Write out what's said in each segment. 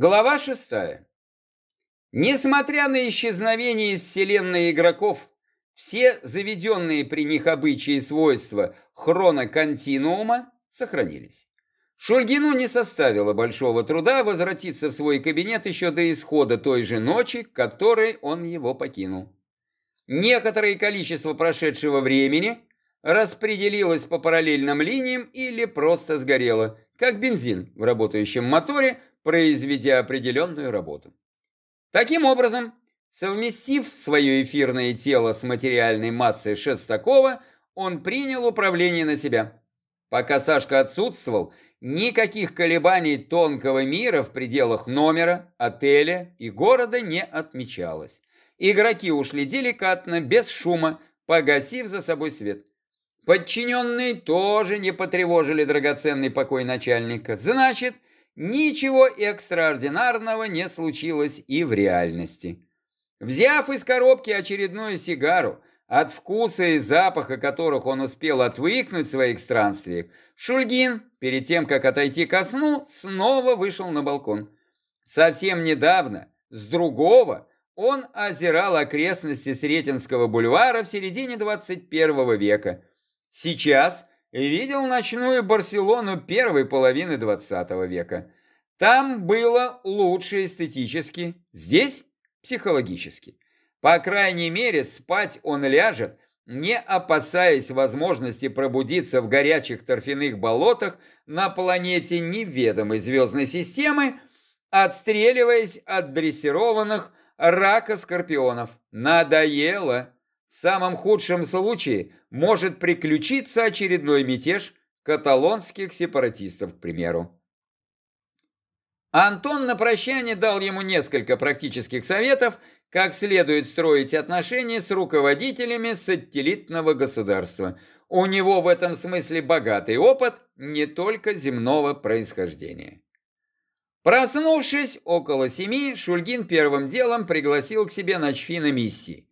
Глава шестая. Несмотря на исчезновение из вселенной игроков, все заведенные при них обычаи и свойства хроноконтинуума сохранились. Шульгину не составило большого труда возвратиться в свой кабинет еще до исхода той же ночи, которой он его покинул. Некоторое количество прошедшего времени распределилось по параллельным линиям или просто сгорело, как бензин в работающем моторе, произведя определенную работу. Таким образом, совместив свое эфирное тело с материальной массой Шестакова, он принял управление на себя. Пока Сашка отсутствовал, никаких колебаний тонкого мира в пределах номера, отеля и города не отмечалось. Игроки ушли деликатно, без шума, погасив за собой свет. Подчиненные тоже не потревожили драгоценный покой начальника. Значит, Ничего экстраординарного не случилось и в реальности. Взяв из коробки очередную сигару, от вкуса и запаха которых он успел отвыкнуть в своих странствиях, Шульгин, перед тем, как отойти ко сну, снова вышел на балкон. Совсем недавно, с другого, он озирал окрестности Сретенского бульвара в середине 21 века. Сейчас видел ночную Барселону первой половины 20 века. Там было лучше эстетически, здесь психологически. По крайней мере, спать он ляжет, не опасаясь возможности пробудиться в горячих торфяных болотах на планете неведомой звездной системы, отстреливаясь от дрессированных рака-скорпионов. Надоело. В самом худшем случае может приключиться очередной мятеж каталонских сепаратистов, к примеру. Антон на прощание дал ему несколько практических советов, как следует строить отношения с руководителями сателлитного государства. У него в этом смысле богатый опыт не только земного происхождения. Проснувшись около семи, Шульгин первым делом пригласил к себе Ночфина миссии.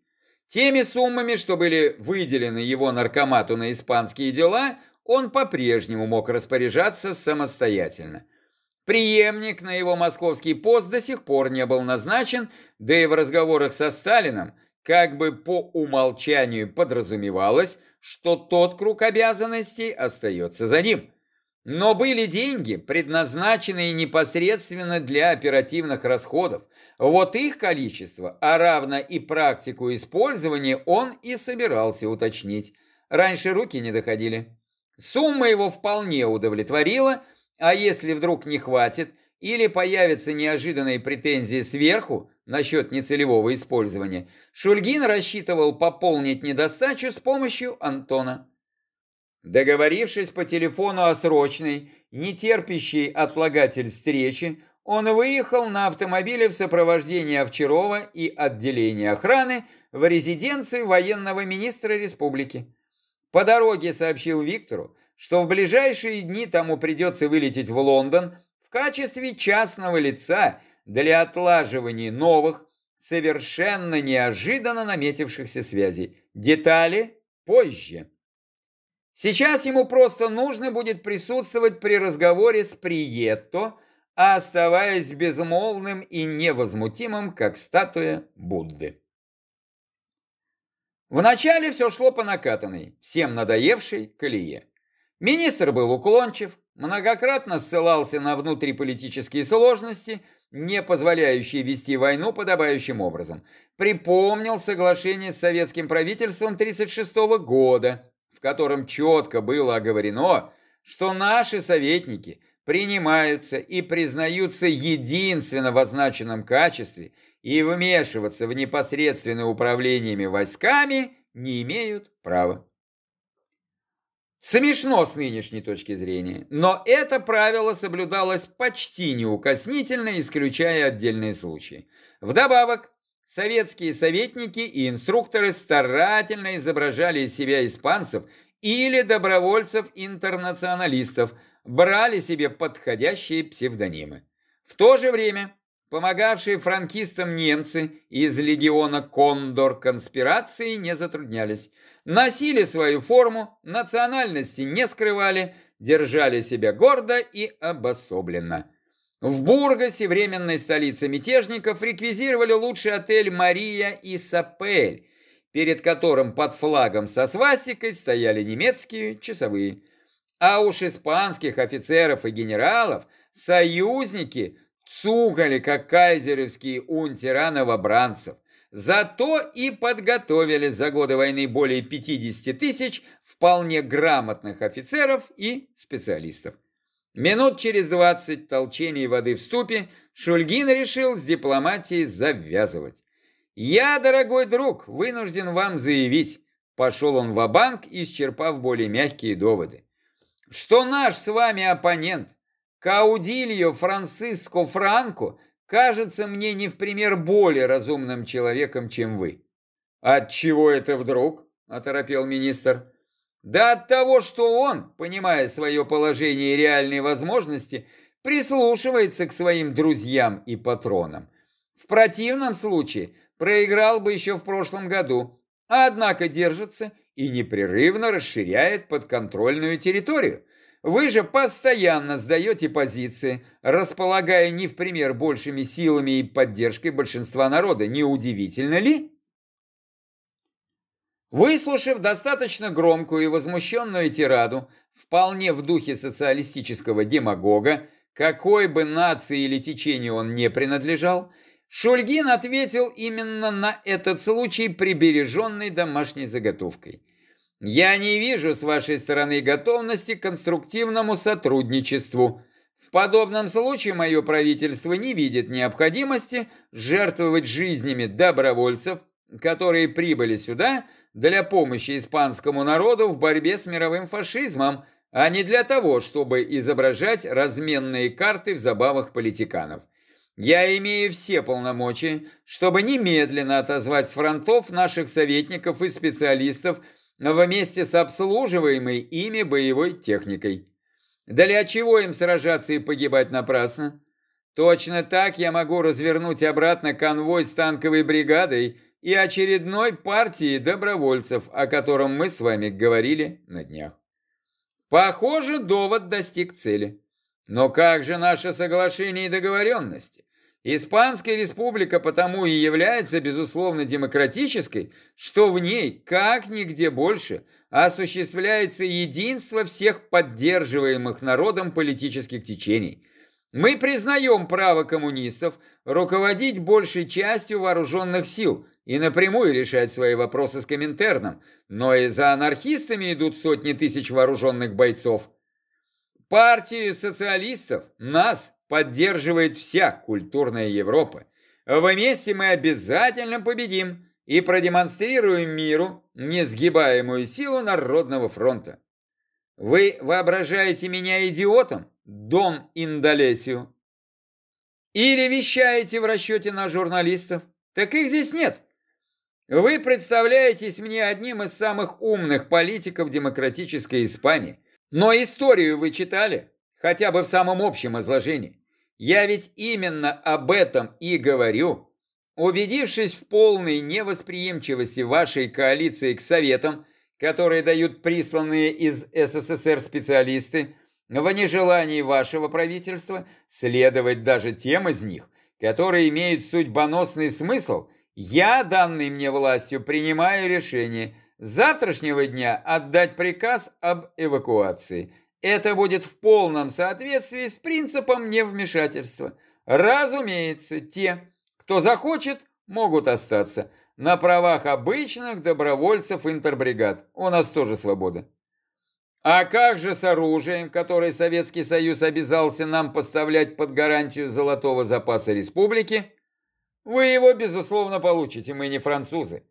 Теми суммами, что были выделены его наркомату на испанские дела, он по-прежнему мог распоряжаться самостоятельно. Приемник на его московский пост до сих пор не был назначен, да и в разговорах со Сталином как бы по умолчанию подразумевалось, что тот круг обязанностей остается за ним. Но были деньги, предназначенные непосредственно для оперативных расходов. Вот их количество, а равно и практику использования, он и собирался уточнить. Раньше руки не доходили. Сумма его вполне удовлетворила, а если вдруг не хватит или появятся неожиданные претензии сверху насчет нецелевого использования, Шульгин рассчитывал пополнить недостачу с помощью Антона. Договорившись по телефону о срочной, нетерпящей отлагатель встречи, он выехал на автомобиле в сопровождении Овчарова и отделения охраны в резиденцию военного министра республики. По дороге сообщил Виктору, что в ближайшие дни тому придется вылететь в Лондон в качестве частного лица для отлаживания новых, совершенно неожиданно наметившихся связей. Детали позже. Сейчас ему просто нужно будет присутствовать при разговоре с Приетто, оставаясь безмолвным и невозмутимым, как статуя Будды. Вначале все шло по накатанной, всем надоевшей колее. Министр был уклончив, многократно ссылался на внутриполитические сложности, не позволяющие вести войну подобающим образом. Припомнил соглашение с советским правительством 1936 года, в котором четко было оговорено, что наши советники принимаются и признаются единственно в означенном качестве и вмешиваться в непосредственное управлениями войсками не имеют права. Смешно с нынешней точки зрения, но это правило соблюдалось почти неукоснительно, исключая отдельные случаи. Вдобавок, Советские советники и инструкторы старательно изображали из себя испанцев или добровольцев-интернационалистов, брали себе подходящие псевдонимы. В то же время помогавшие франкистам немцы из легиона «Кондор» конспирации не затруднялись. Носили свою форму, национальности не скрывали, держали себя гордо и обособленно. В Бургасе, временной столице мятежников, реквизировали лучший отель «Мария и Сапель», перед которым под флагом со свастикой стояли немецкие часовые. А уж испанских офицеров и генералов союзники цугали, как кайзеровские унтера новобранцев. Зато и подготовили за годы войны более 50 тысяч вполне грамотных офицеров и специалистов. Минут через двадцать толчений воды в ступе Шульгин решил с дипломатией завязывать. «Я, дорогой друг, вынужден вам заявить», пошел он в банк исчерпав более мягкие доводы, что наш с вами оппонент Каудильо Франциско Франко кажется мне не в пример более разумным человеком, чем вы. От чего это вдруг? оторопел министр. Да от того, что он, понимая свое положение и реальные возможности, прислушивается к своим друзьям и патронам. В противном случае проиграл бы еще в прошлом году, однако держится и непрерывно расширяет подконтрольную территорию. Вы же постоянно сдаете позиции, располагая не в пример большими силами и поддержкой большинства народа. Неудивительно ли? Выслушав достаточно громкую и возмущенную тираду, вполне в духе социалистического демагога, какой бы нации или течению он не принадлежал, Шульгин ответил именно на этот случай прибереженной домашней заготовкой. «Я не вижу с вашей стороны готовности к конструктивному сотрудничеству. В подобном случае мое правительство не видит необходимости жертвовать жизнями добровольцев, которые прибыли сюда для помощи испанскому народу в борьбе с мировым фашизмом, а не для того, чтобы изображать разменные карты в забавах политиканов. Я имею все полномочия, чтобы немедленно отозвать с фронтов наших советников и специалистов вместе с обслуживаемой ими боевой техникой. Для чего им сражаться и погибать напрасно? Точно так я могу развернуть обратно конвой с танковой бригадой и очередной партии добровольцев, о котором мы с вами говорили на днях. Похоже, довод достиг цели. Но как же наше соглашение и договоренности? Испанская республика потому и является, безусловно, демократической, что в ней, как нигде больше, осуществляется единство всех поддерживаемых народом политических течений – мы признаем право коммунистов руководить большей частью вооруженных сил и напрямую решать свои вопросы с Коминтерном, но и за анархистами идут сотни тысяч вооруженных бойцов. Партию социалистов, нас, поддерживает вся культурная Европа. Вместе мы обязательно победим и продемонстрируем миру несгибаемую силу Народного фронта. Вы воображаете меня идиотом? Дон Индолесио. Или вещаете в расчете на журналистов? Так их здесь нет. Вы представляетесь мне одним из самых умных политиков демократической Испании. Но историю вы читали? Хотя бы в самом общем изложении. Я ведь именно об этом и говорю. Убедившись в полной невосприимчивости вашей коалиции к советам, которые дают присланные из СССР специалисты, в нежелании вашего правительства следовать даже тем из них, которые имеют судьбоносный смысл, я, данный мне властью, принимаю решение завтрашнего дня отдать приказ об эвакуации. Это будет в полном соответствии с принципом невмешательства. Разумеется, те, кто захочет, могут остаться на правах обычных добровольцев интербригад. У нас тоже свобода. А как же с оружием, которое Советский Союз обязался нам поставлять под гарантию золотого запаса республики? Вы его, безусловно, получите, мы не французы.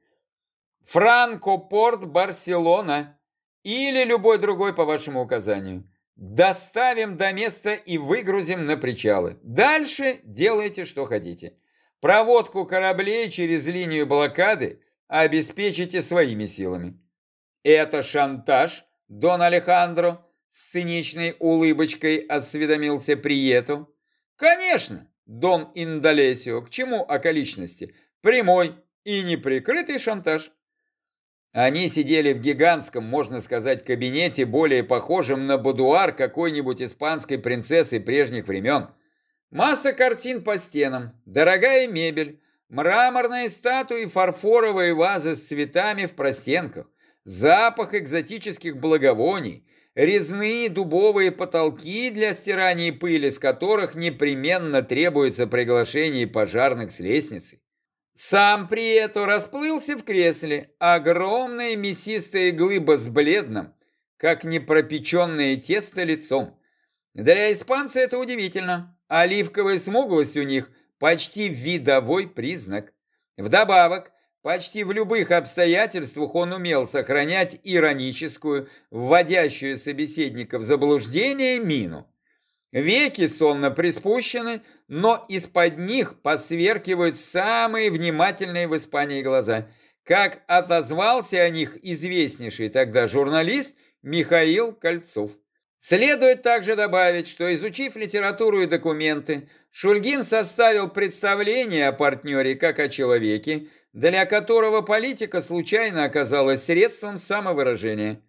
Франко-порт Барселона или любой другой по вашему указанию. Доставим до места и выгрузим на причалы. Дальше делайте, что хотите. Проводку кораблей через линию блокады обеспечите своими силами. Это шантаж Дон Алехандро с циничной улыбочкой осведомился Приету. Конечно, Дон Индолесио, к чему околичности? Прямой и неприкрытый шантаж. Они сидели в гигантском, можно сказать, кабинете, более похожем на будуар какой-нибудь испанской принцессы прежних времен. Масса картин по стенам, дорогая мебель, мраморные статуи, фарфоровые вазы с цветами в простенках, запах экзотических благовоний, резные дубовые потолки для стирания пыли, с которых непременно требуется приглашение пожарных с лестницы. Сам при этом расплылся в кресле, огромная мясистая глыба с бледным, как непропеченное тесто лицом. Для испанца это удивительно. Оливковая смуглость у них почти видовой признак. Вдобавок, почти в любых обстоятельствах он умел сохранять ироническую, вводящую собеседника в заблуждение мину. Веки сонно приспущены, но из-под них посверкивают самые внимательные в Испании глаза. Как отозвался о них известнейший тогда журналист Михаил Кольцов. Следует также добавить, что изучив литературу и документы, Шульгин составил представление о партнере как о человеке, для которого политика случайно оказалась средством самовыражения.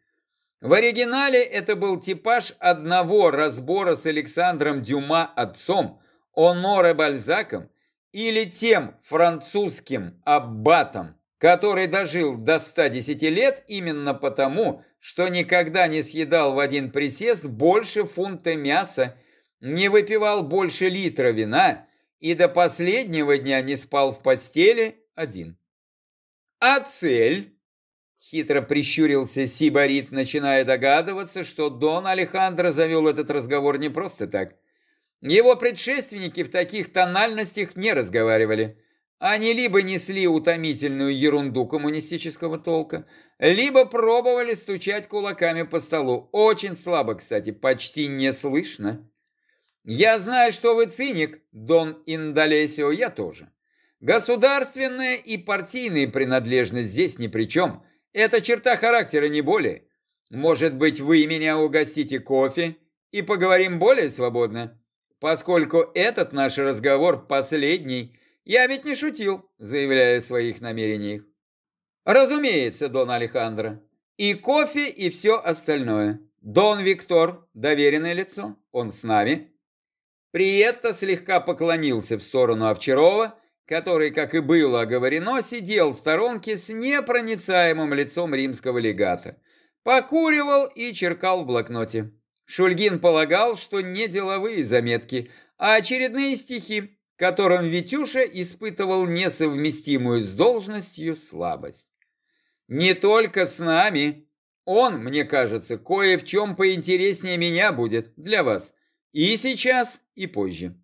В оригинале это был типаж одного разбора с Александром Дюма отцом, Оноре Бальзаком или тем французским аббатом, который дожил до 110 лет именно потому, что никогда не съедал в один присест больше фунта мяса, не выпивал больше литра вина и до последнего дня не спал в постели один. А цель? Хитро прищурился Сибарит, начиная догадываться, что Дон Алехандро завел этот разговор не просто так. Его предшественники в таких тональностях не разговаривали. Они либо несли утомительную ерунду коммунистического толка, либо пробовали стучать кулаками по столу. Очень слабо, кстати, почти не слышно. Я знаю, что вы циник, Дон Индалесио, я тоже. Государственная и партийная принадлежность здесь ни при чем. Это черта характера, не более. Может быть, вы меня угостите кофе и поговорим более свободно? Поскольку этот наш разговор последний, я ведь не шутил, заявляя о своих намерениях. Разумеется, Дон Алехандро. И кофе, и все остальное. Дон Виктор, доверенное лицо, он с нами. Приетто слегка поклонился в сторону Овчарова, который, как и было оговорено, сидел в сторонке с непроницаемым лицом римского легата. Покуривал и черкал в блокноте. Шульгин полагал, что не деловые заметки, а очередные стихи, которым Витюша испытывал несовместимую с должностью слабость. Не только с нами. Он, мне кажется, кое в чем поинтереснее меня будет для вас. И сейчас, и позже.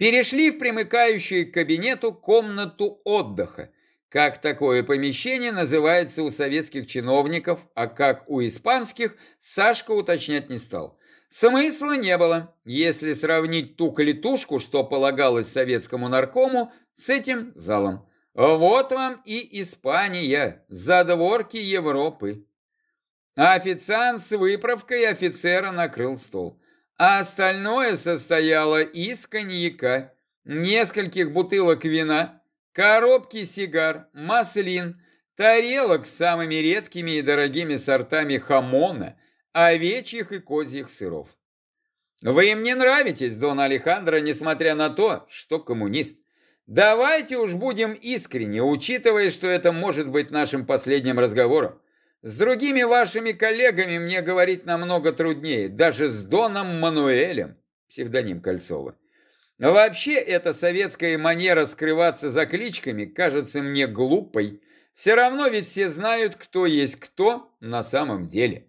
Перешли в примыкающую к кабинету комнату отдыха. Как такое помещение называется у советских чиновников, а как у испанских, Сашка уточнять не стал. Смысла не было, если сравнить ту клетушку, что полагалось советскому наркому, с этим залом. Вот вам и Испания, задворки Европы. Официант с выправкой офицера накрыл стол, а остальное состояло из коньяка, нескольких бутылок вина, коробки сигар, маслин, тарелок с самыми редкими и дорогими сортами хамона, овечьих и козьих сыров. Вы им не нравитесь, Дон Алехандро, несмотря на то, что коммунист. Давайте уж будем искренни, учитывая, что это может быть нашим последним разговором. С другими вашими коллегами мне говорить намного труднее, даже с Доном Мануэлем, псевдоним Кольцова. Вообще эта советская манера скрываться за кличками кажется мне глупой. Все равно ведь все знают, кто есть кто на самом деле.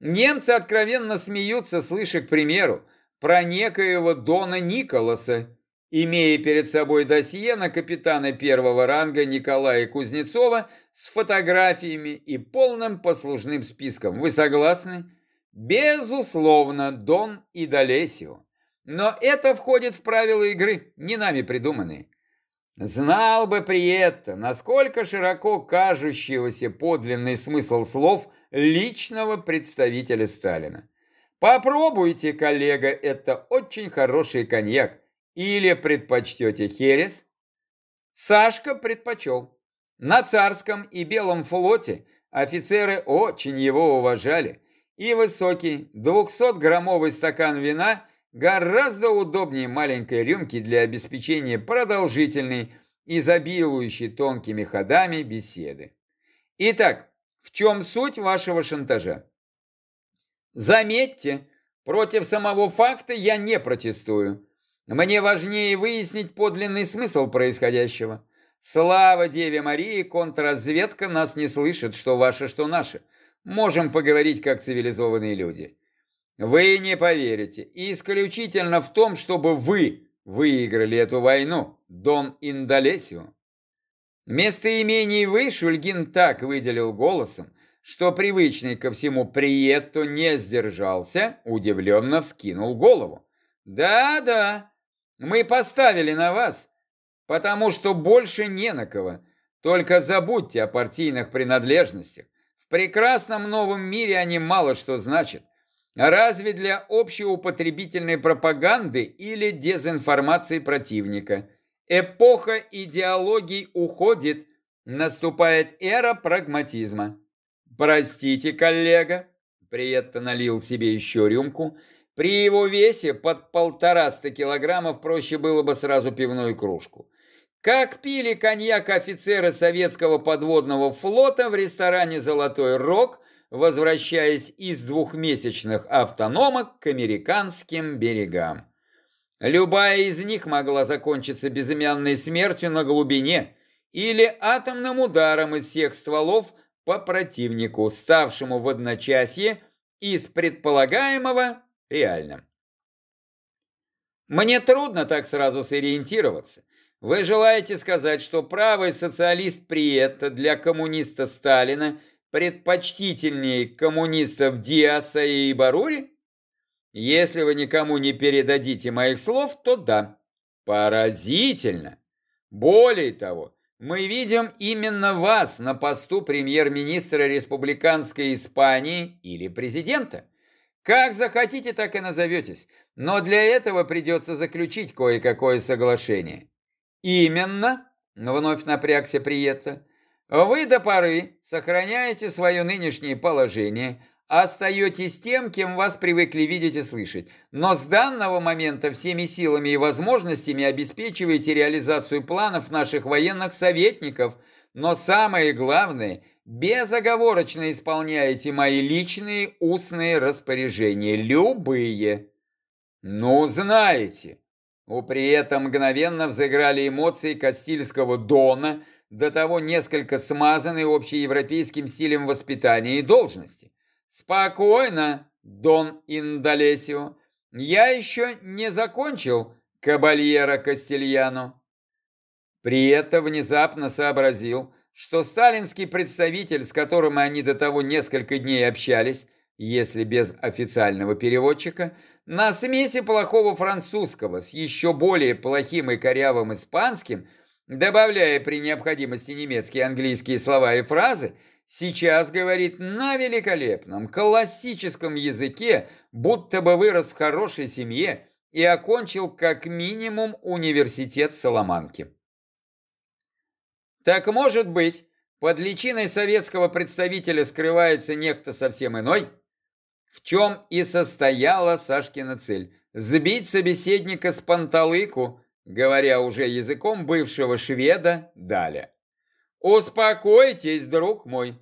Немцы откровенно смеются, слыша, к примеру, про некоего Дона Николаса, имея перед собой досье на капитана первого ранга Николая Кузнецова с фотографиями и полным послужным списком. Вы согласны? Безусловно, Дон и Долесио. Но это входит в правила игры, не нами придуманные. Знал бы при этом, насколько широко кажущегося подлинный смысл слов личного представителя Сталина. Попробуйте, коллега, это очень хороший коньяк. Или предпочтете херес? Сашка предпочел. На царском и белом флоте офицеры очень его уважали, и высокий 200-граммовый стакан вина гораздо удобнее маленькой рюмки для обеспечения продолжительной, изобилующей тонкими ходами беседы. Итак, в чем суть вашего шантажа? Заметьте, против самого факта я не протестую. Мне важнее выяснить подлинный смысл происходящего. Слава Деве Марии, контрразведка нас не слышит, что ваше, что наше. Можем поговорить как цивилизованные люди. Вы не поверите, исключительно в том, чтобы вы выиграли эту войну, Дон Индолесио. Местоимений «вы» Шульгин так выделил голосом, что привычный ко всему приетто не сдержался, удивленно вскинул голову. «Да-да, мы поставили на вас, потому что больше не на кого. Только забудьте о партийных принадлежностях. В прекрасном новом мире они мало что значат. Разве для общеупотребительной пропаганды или дезинформации противника? Эпоха идеологий уходит, наступает эра прагматизма. Простите, коллега, Приетто налил себе еще рюмку. При его весе под полтораста килограммов проще было бы сразу пивную кружку. Как пили коньяк офицеры советского подводного флота в ресторане «Золотой рог», возвращаясь из двухмесячных автономок к американским берегам. Любая из них могла закончиться безымянной смертью на глубине или атомным ударом из всех стволов по противнику, ставшему в одночасье из предполагаемого реальным. Мне трудно так сразу сориентироваться. Вы желаете сказать, что правый социалист Приетта для коммуниста Сталина предпочтительнее коммунистов Диаса и Барури? Если вы никому не передадите моих слов, то да. Поразительно. Более того, мы видим именно вас на посту премьер-министра республиканской Испании или президента. Как захотите, так и назоветесь, но для этого придется заключить кое-какое соглашение. Именно, вновь напрягся Приетто, вы до поры сохраняете свое нынешнее положение, остаетесь тем, кем вас привыкли видеть и слышать, но с данного момента всеми силами и возможностями обеспечиваете реализацию планов наших военных советников, но самое главное, безоговорочно исполняете мои личные устные распоряжения, любые. Ну, знаете, у при этом мгновенно взыграли эмоции Кастильского Дона, до того несколько смазанные общеевропейским стилем воспитания и должности. «Спокойно, Дон Индолесио, я еще не закончил кабальера Кастильяно». При этом внезапно сообразил, что сталинский представитель, с которым они до того несколько дней общались, если без официального переводчика, на смеси плохого французского с еще более плохим и корявым испанским, добавляя при необходимости немецкие английские слова и фразы, сейчас говорит на великолепном классическом языке, будто бы вырос в хорошей семье и окончил как минимум университет в Соломанке. Так может быть, под личиной советского представителя скрывается некто совсем иной? В чем и состояла Сашкина цель – сбить собеседника с панталыку, говоря уже языком бывшего шведа Даля. Успокойтесь, друг мой.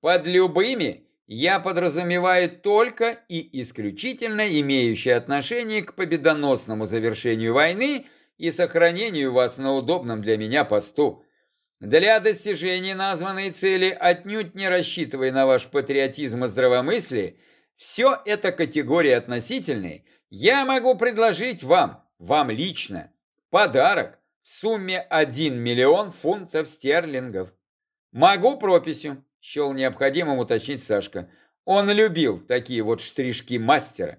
Под любыми я подразумеваю только и исключительно имеющие отношение к победоносному завершению войны и сохранению вас на удобном для меня посту. Для достижения названной цели, отнюдь не рассчитывая на ваш патриотизм и здравомыслие, все это категории относительные, я могу предложить вам, вам лично, подарок в сумме 1 миллион фунтов стерлингов. Могу прописью, счел необходимым уточнить Сашка. Он любил такие вот штришки мастера,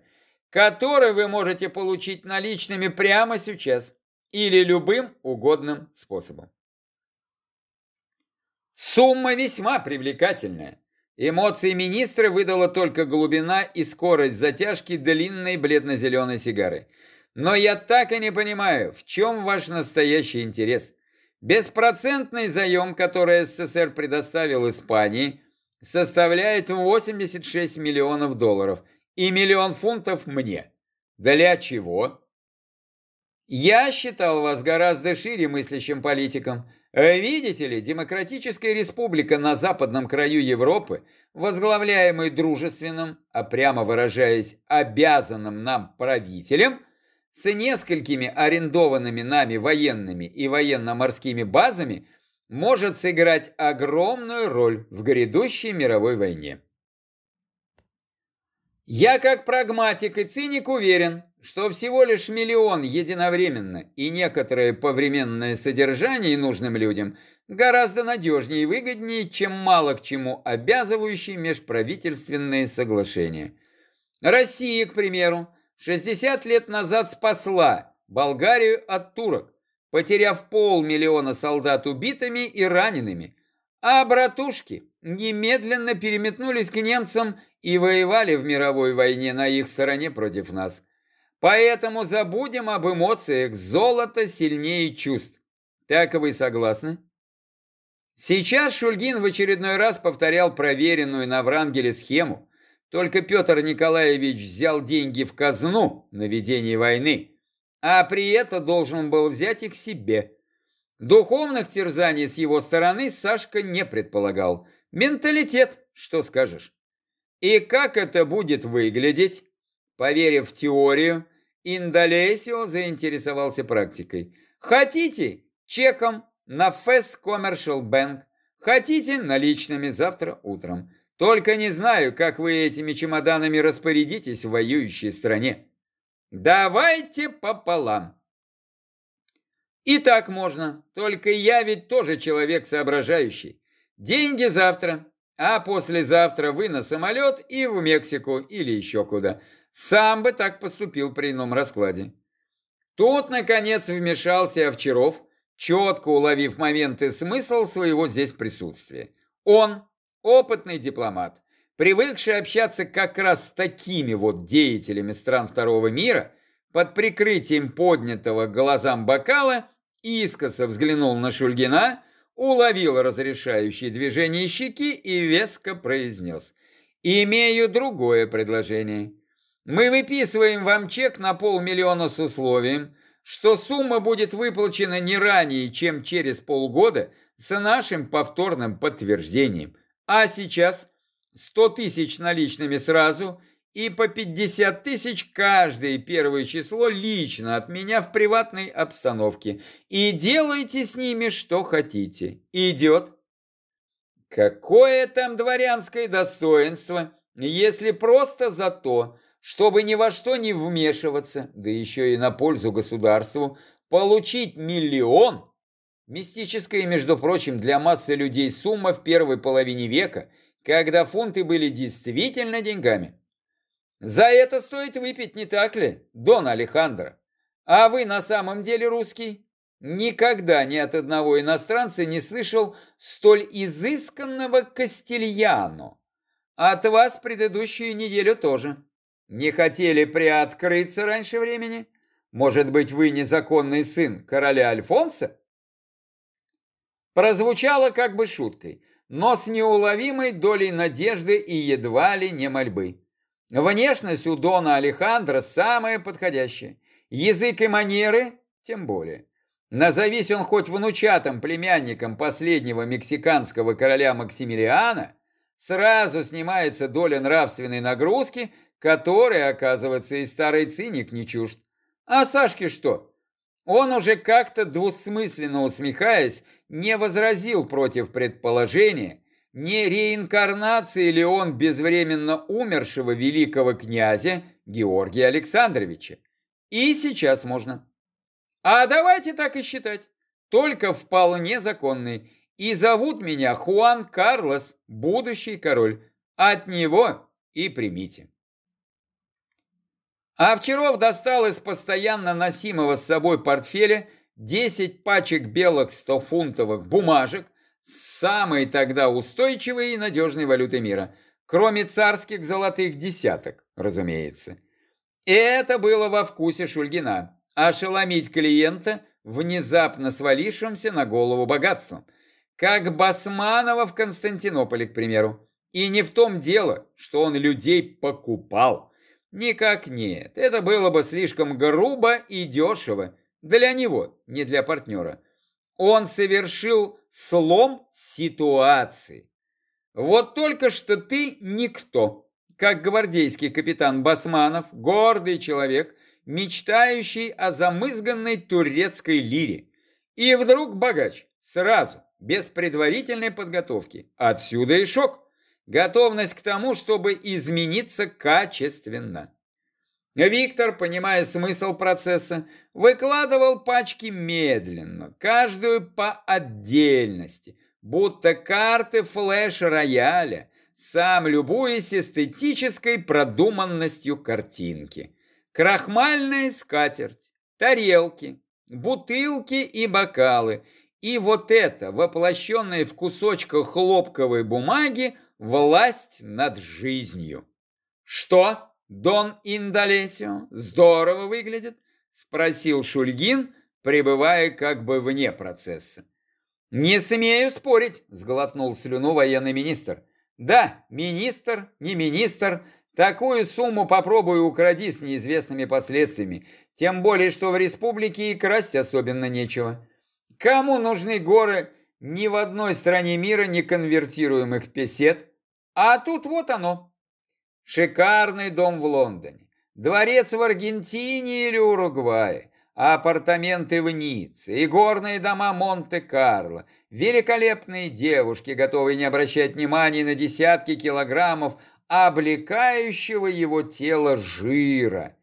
которые вы можете получить наличными прямо сейчас или любым угодным способом. Сумма весьма привлекательная. Эмоции министра выдала только глубина и скорость затяжки длинной бледно-зеленой сигары – но я так и не понимаю, в чем ваш настоящий интерес. Беспроцентный заем, который СССР предоставил Испании, составляет 86 миллионов долларов и миллион фунтов мне. Для чего? Я считал вас гораздо шире мыслящим политиком. Видите ли, Демократическая Республика на западном краю Европы, возглавляемый дружественным, а прямо выражаясь, обязанным нам правителем, с несколькими арендованными нами военными и военно-морскими базами, может сыграть огромную роль в грядущей мировой войне. Я как прагматик и циник уверен, что всего лишь миллион единовременно и некоторое повременное содержание нужным людям гораздо надежнее и выгоднее, чем мало к чему обязывающие межправительственные соглашения. Россия, к примеру, 60 лет назад спасла Болгарию от турок, потеряв полмиллиона солдат убитыми и ранеными, а братушки немедленно переметнулись к немцам и воевали в мировой войне на их стороне против нас. Поэтому забудем об эмоциях, золото сильнее чувств. Так вы согласны? Сейчас Шульгин в очередной раз повторял проверенную на Врангеле схему, только Петр Николаевич взял деньги в казну на ведение войны, а при этом должен был взять их себе. Духовных терзаний с его стороны Сашка не предполагал. Менталитет, что скажешь. И как это будет выглядеть? Поверив в теорию, Индолесио заинтересовался практикой. Хотите чеком на Fest Commercial Bank, хотите наличными завтра утром. Только не знаю, как вы этими чемоданами распорядитесь в воюющей стране. Давайте пополам. И так можно, только я ведь тоже человек соображающий. Деньги завтра, а послезавтра вы на самолет и в Мексику или еще куда. Сам бы так поступил при ином раскладе. Тут, наконец, вмешался Овчаров, четко уловив момент и смысл своего здесь присутствия. Он, опытный дипломат, привыкший общаться как раз с такими вот деятелями стран второго мира, под прикрытием поднятого глазам бокала, искоса взглянул на Шульгина, уловил разрешающее движение щеки и веско произнес. «Имею другое предложение. Мы выписываем вам чек на полмиллиона с условием, что сумма будет выплачена не ранее, чем через полгода с нашим повторным подтверждением. А сейчас 100 тысяч наличными сразу и по 50 тысяч каждое первое число лично от меня в приватной обстановке. И делайте с ними что хотите. Идет? Какое там дворянское достоинство, если просто за то, чтобы ни во что не вмешиваться, да еще и на пользу государству, получить миллион, мистическая, между прочим, для массы людей сумма в первой половине века, когда фунты были действительно деньгами. За это стоит выпить, не так ли, Дон Алехандро? А вы на самом деле русский? Никогда ни от одного иностранца не слышал столь изысканного кастильяно. От вас предыдущую неделю тоже. Не хотели приоткрыться раньше времени? Может быть, вы незаконный сын короля Альфонса? Прозвучало как бы шуткой, но с неуловимой долей надежды и едва ли не мольбы. Внешность у Дона Алехандро самая подходящая. Язык и манеры тем более. Назовись он хоть внучатым племянником последнего мексиканского короля Максимилиана, сразу снимается доля нравственной нагрузки, который, оказывается, и старый циник не чужд. А Сашке что? Он уже как-то двусмысленно усмехаясь, не возразил против предположения, не реинкарнации ли он безвременно умершего великого князя Георгия Александровича. И сейчас можно. А давайте так и считать. Только вполне законный. И зовут меня Хуан Карлос, будущий король. От него и примите. Овчаров достал из постоянно носимого с собой портфеля 10 пачек белых 100-фунтовых бумажек, самой тогда устойчивой и надежной валюты мира, кроме царских золотых десяток, разумеется. Это было во вкусе Шульгина – ошеломить клиента внезапно свалившимся на голову богатством, как Басманова в Константинополе, к примеру. И не в том дело, что он людей покупал – Никак нет, это было бы слишком грубо и дешево. Для него, не для партнера. Он совершил слом ситуации. Вот только что ты никто. Как гвардейский капитан Басманов, гордый человек, мечтающий о замызганной турецкой лире. И вдруг богач, сразу, без предварительной подготовки. Отсюда и шок. Готовность к тому, чтобы измениться качественно. Виктор, понимая смысл процесса, выкладывал пачки медленно, каждую по отдельности, будто карты флеш-рояля, сам любуясь эстетической продуманностью картинки. Крахмальная скатерть, тарелки, бутылки и бокалы, и вот это, воплощенное в кусочках хлопковой бумаги, власть над жизнью. Что? «Дон Индолесио здорово выглядит?» — спросил Шульгин, пребывая как бы вне процесса. «Не смею спорить», — сглотнул слюну военный министр. «Да, министр, не министр, такую сумму попробую укради с неизвестными последствиями, тем более, что в республике и красть особенно нечего. Кому нужны горы ни в одной стране мира не конвертируемых песет? А тут вот оно, Шикарный дом в Лондоне, дворец в Аргентине или Уругвае, апартаменты в Ницце и горные дома Монте-Карло, великолепные девушки, готовые не обращать внимания на десятки килограммов облекающего его тело жира.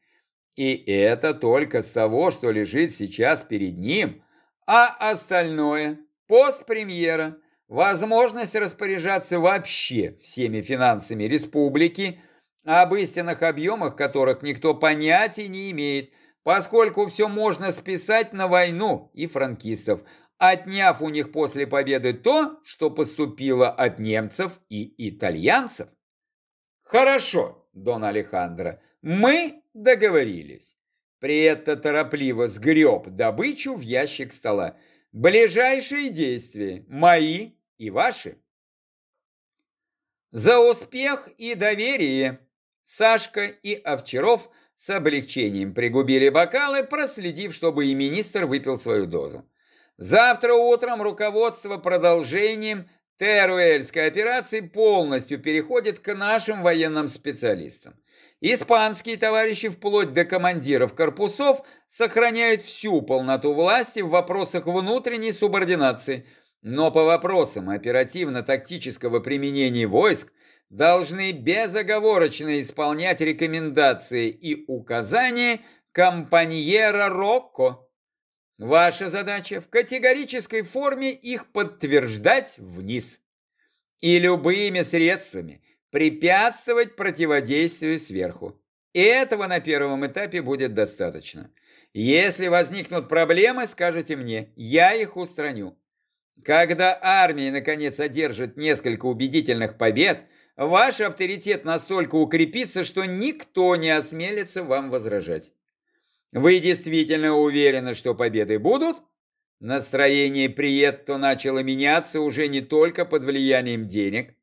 И это только с того, что лежит сейчас перед ним, а остальное – постпремьера, возможность распоряжаться вообще всеми финансами республики – об истинных объемах которых никто понятия не имеет, поскольку все можно списать на войну и франкистов, отняв у них после победы то, что поступило от немцев и итальянцев. Хорошо, Дон Алехандро, мы договорились. При этом торопливо сгреб добычу в ящик стола. Ближайшие действия мои и ваши. За успех и доверие Сашка и Овчаров с облегчением пригубили бокалы, проследив, чтобы и министр выпил свою дозу. Завтра утром руководство продолжением Теруэльской операции полностью переходит к нашим военным специалистам. Испанские товарищи вплоть до командиров корпусов сохраняют всю полноту власти в вопросах внутренней субординации, но по вопросам оперативно-тактического применения войск должны безоговорочно исполнять рекомендации и указания компаньера Рокко. Ваша задача в категорической форме их подтверждать вниз. И любыми средствами препятствовать противодействию сверху. И этого на первом этапе будет достаточно. Если возникнут проблемы, скажите мне, я их устраню. Когда армия наконец одержит несколько убедительных побед – ваш авторитет настолько укрепится, что никто не осмелится вам возражать. Вы действительно уверены, что победы будут? Настроение Приетто начало меняться уже не только под влиянием денег.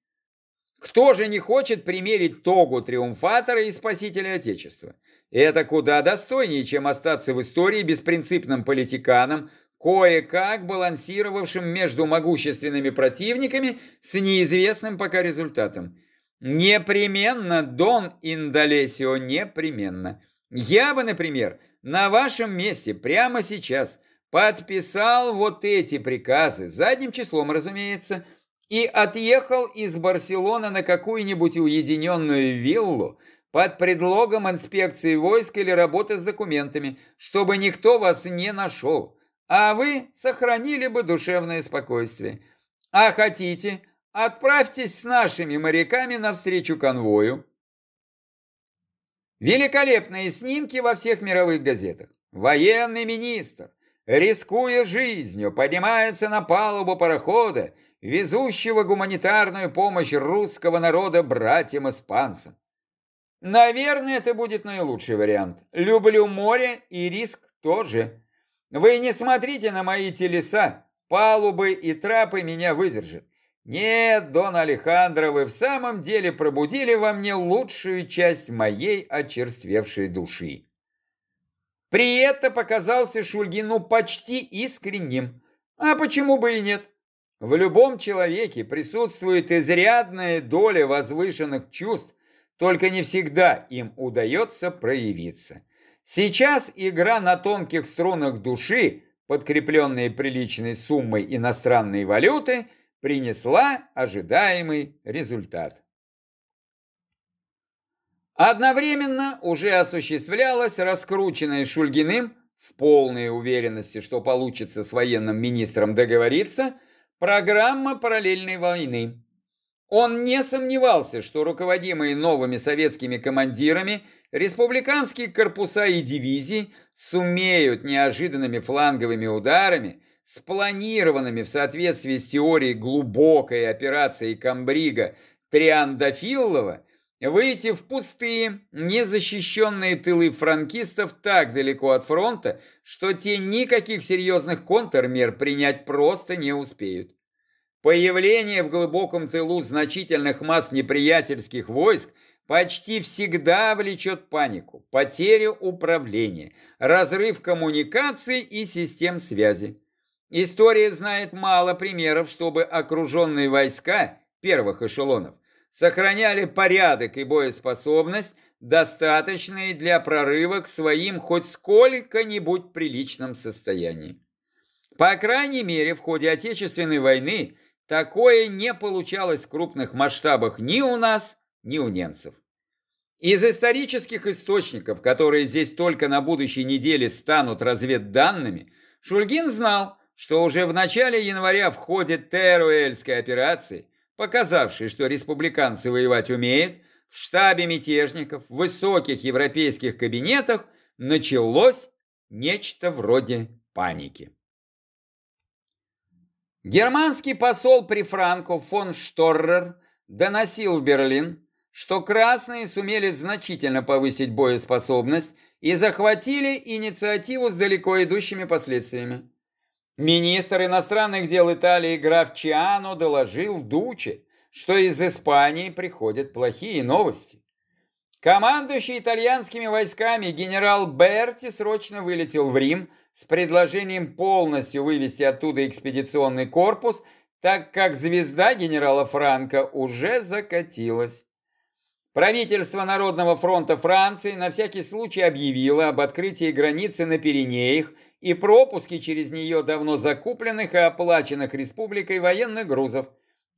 Кто же не хочет примерить тогу триумфатора и спасителя Отечества? Это куда достойнее, чем остаться в истории беспринципным политиканом, кое-как балансировавшим между могущественными противниками с неизвестным пока результатом. Непременно, Дон Индолесио, непременно. Я бы, например, на вашем месте прямо сейчас подписал вот эти приказы, задним числом, разумеется, и отъехал из Барселоны на какую-нибудь уединенную виллу под предлогом инспекции войск или работы с документами, чтобы никто вас не нашел, а вы сохранили бы душевное спокойствие. А хотите, Отправьтесь с нашими моряками навстречу конвою. Великолепные снимки во всех мировых газетах. Военный министр, рискуя жизнью, поднимается на палубу парохода, везущего гуманитарную помощь русского народа братьям-испанцам. Наверное, это будет наилучший вариант. Люблю море и риск тоже. Вы не смотрите на мои телеса, палубы и трапы меня выдержат. Нет, Дон Алехандро, вы в самом деле пробудили во мне лучшую часть моей очерствевшей души. При этом показался Шульгину почти искренним. А почему бы и нет? В любом человеке присутствует изрядная доля возвышенных чувств, только не всегда им удается проявиться. Сейчас игра на тонких струнах души, подкрепленная приличной суммой иностранной валюты, принесла ожидаемый результат. Одновременно уже осуществлялась раскрученная Шульгиным в полной уверенности, что получится с военным министром договориться, программа параллельной войны. Он не сомневался, что руководимые новыми советскими командирами республиканские корпуса и дивизии сумеют неожиданными фланговыми ударами, спланированными в соответствии с теорией глубокой операции Камбрига Триандафиллова, выйти в пустые, незащищенные тылы франкистов так далеко от фронта, что те никаких серьезных контрмер принять просто не успеют. Появление в глубоком тылу значительных масс неприятельских войск почти всегда влечет панику, потерю управления, разрыв коммуникаций и систем связи. История знает мало примеров, чтобы окруженные войска первых эшелонов сохраняли порядок и боеспособность, достаточные для прорыва к своим хоть сколько-нибудь приличном состоянии. По крайней мере, в ходе Отечественной войны Такое не получалось в крупных масштабах ни у нас, ни у немцев. Из исторических источников, которые здесь только на будущей неделе станут разведданными, Шульгин знал, что уже в начале января в ходе Теруэльской операции, показавшей, что республиканцы воевать умеют, в штабе мятежников, в высоких европейских кабинетах началось нечто вроде паники. Германский посол при Франко фон Шторрер доносил в Берлин, что красные сумели значительно повысить боеспособность и захватили инициативу с далеко идущими последствиями. Министр иностранных дел Италии граф Чиано доложил Дуче, что из Испании приходят плохие новости. Командующий итальянскими войсками генерал Берти срочно вылетел в Рим с предложением полностью вывести оттуда экспедиционный корпус, так как звезда генерала Франка уже закатилась. Правительство Народного фронта Франции на всякий случай объявило об открытии границы на Пиренеях и пропуске через нее давно закупленных и оплаченных республикой военных грузов.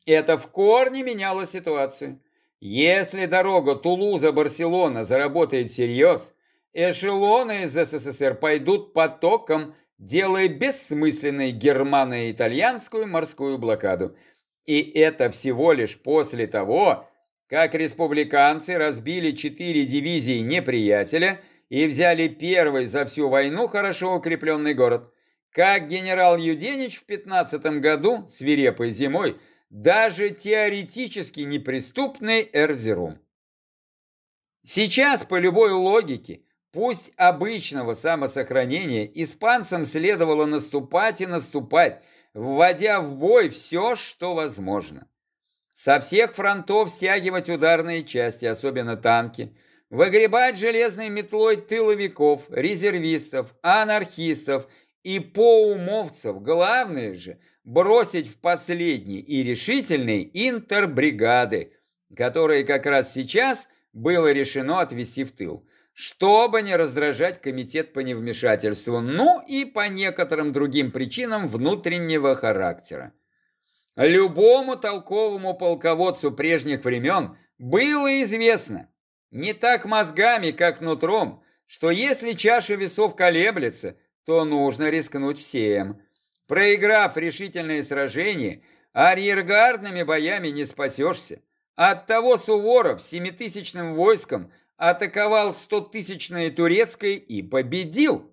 Это в корне меняло ситуацию. Если дорога Тулуза-Барселона заработает всерьез, эшелоны из СССР пойдут потоком, делая бессмысленной германо-итальянскую морскую блокаду. И это всего лишь после того, как республиканцы разбили четыре дивизии неприятеля и взяли первый за всю войну хорошо укрепленный город. Как генерал Юденич в 15 году, свирепой зимой, даже теоретически неприступный Эрзерум. Сейчас, по любой логике, Пусть обычного самосохранения испанцам следовало наступать и наступать, вводя в бой все, что возможно. Со всех фронтов стягивать ударные части, особенно танки, выгребать железной метлой тыловиков, резервистов, анархистов и поумовцев, главное же бросить в последние и решительные интербригады, которые как раз сейчас было решено отвести в тыл. Чтобы не раздражать комитет по невмешательству, ну и по некоторым другим причинам внутреннего характера. Любому толковому полководцу прежних времен было известно, не так мозгами, как нутром, что если чаша весов колеблется, то нужно рискнуть всем. Проиграв решительное сражение, арьергардными боями не спасешься. Оттого Суворов семитысячным войском – атаковал стотысячное турецкое и победил.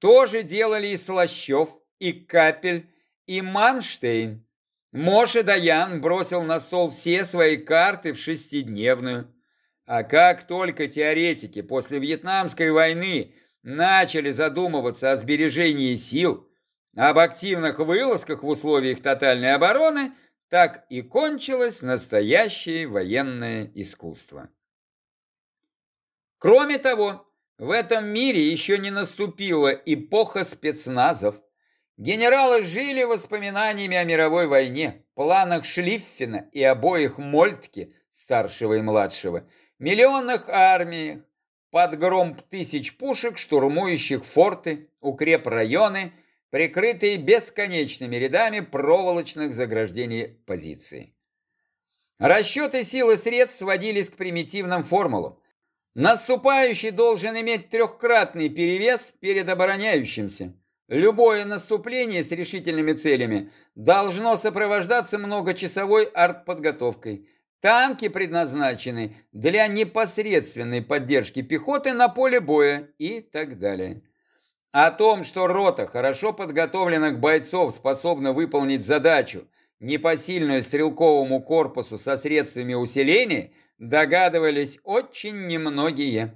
То же делали и Слащев, и Капель, и Манштейн. Моше Даян бросил на стол все свои карты в шестидневную. А как только теоретики после Вьетнамской войны начали задумываться о сбережении сил, об активных вылазках в условиях тотальной обороны, так и кончилось настоящее военное искусство. Кроме того, в этом мире еще не наступила эпоха спецназов. Генералы жили воспоминаниями о мировой войне, планах Шлиффена и обоих Мольтке, старшего и младшего, миллионных армиях, под гром тысяч пушек, штурмующих форты, укрепрайоны, прикрытые бесконечными рядами проволочных заграждений позиции. Расчеты сил и средств сводились к примитивным формулам. Наступающий должен иметь трехкратный перевес перед обороняющимся. Любое наступление с решительными целями должно сопровождаться многочасовой артподготовкой. Танки предназначены для непосредственной поддержки пехоты на поле боя и так далее. О том, что рота хорошо подготовленных бойцов способна выполнить задачу, непосильную стрелковому корпусу со средствами усиления, догадывались очень немногие.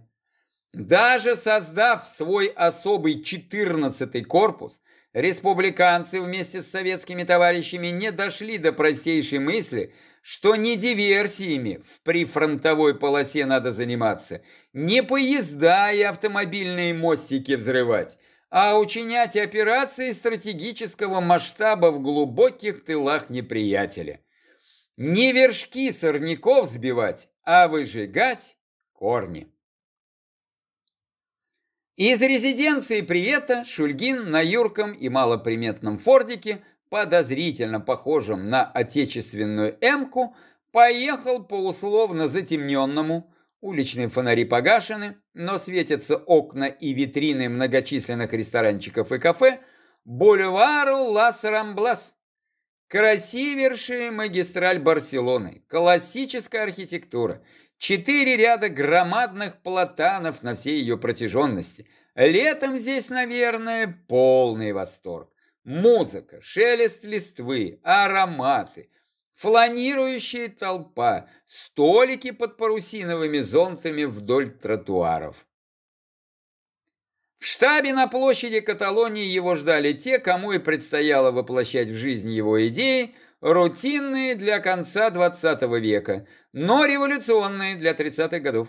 Даже создав свой особый 14-й корпус, республиканцы вместе с советскими товарищами не дошли до простейшей мысли, что не диверсиями в прифронтовой полосе надо заниматься, не поезда и автомобильные мостики взрывать, а учинять операции стратегического масштаба в глубоких тылах неприятеля. Не вершки сорняков сбивать, а выжигать корни. Из резиденции Приета Шульгин на юрком и малоприметном фордике, подозрительно похожем на отечественную «Эмку», поехал по условно затемненному, уличные фонари погашены, но светятся окна и витрины многочисленных ресторанчиков и кафе, бульвару Лас-Рамблас, Красивершая магистраль Барселоны, классическая архитектура, четыре ряда громадных платанов на всей ее протяженности. Летом здесь, наверное, полный восторг. Музыка, шелест листвы, ароматы, фланирующая толпа, столики под парусиновыми зонтами вдоль тротуаров. В штабе на площади Каталонии его ждали те, кому и предстояло воплощать в жизнь его идеи, рутинные для конца 20 века, но революционные для 30-х годов.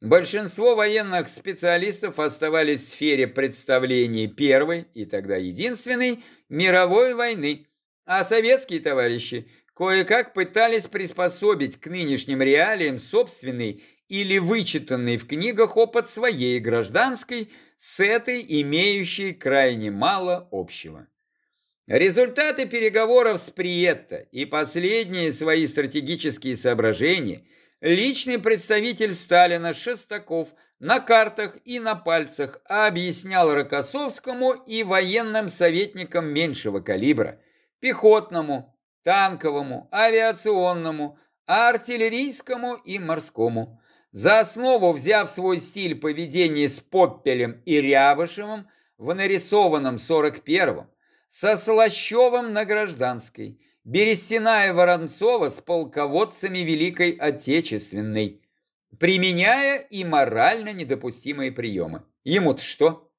Большинство военных специалистов оставались в сфере представлений Первой, и тогда единственной, мировой войны, а советские товарищи кое-как пытались приспособить к нынешним реалиям собственный или вычитанный в книгах опыт своей гражданской, с этой имеющей крайне мало общего. Результаты переговоров с Приетто и последние свои стратегические соображения личный представитель Сталина Шестаков на картах и на пальцах объяснял Рокоссовскому и военным советникам меньшего калибра, пехотному, танковому, авиационному, артиллерийскому и морскому. За основу взяв свой стиль поведения с Поппелем и Рябышевым в нарисованном 41-м, со Слащевым на Гражданской, Берестина и Воронцова с полководцами Великой Отечественной, применяя и морально недопустимые приемы. Ему-то что?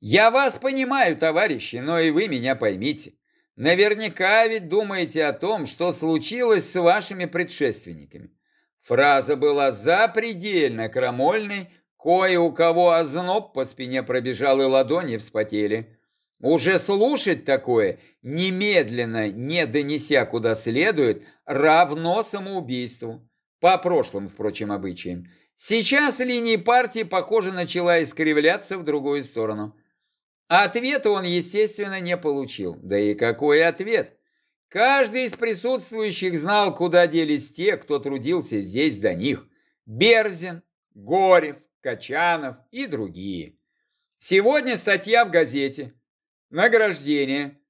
Я вас понимаю, товарищи, но и вы меня поймите. Наверняка ведь думаете о том, что случилось с вашими предшественниками. Фраза была запредельно крамольной, кое у кого озноб по спине пробежал и ладони вспотели. Уже слушать такое, немедленно не донеся куда следует, равно самоубийству. По прошлым, впрочем, обычаям. Сейчас линии партии, похоже, начала искривляться в другую сторону. Ответа он, естественно, не получил. Да и какой ответ? Каждый из присутствующих знал, куда делись те, кто трудился здесь до них. Берзин, Горев, Качанов и другие. Сегодня статья в газете. Награждение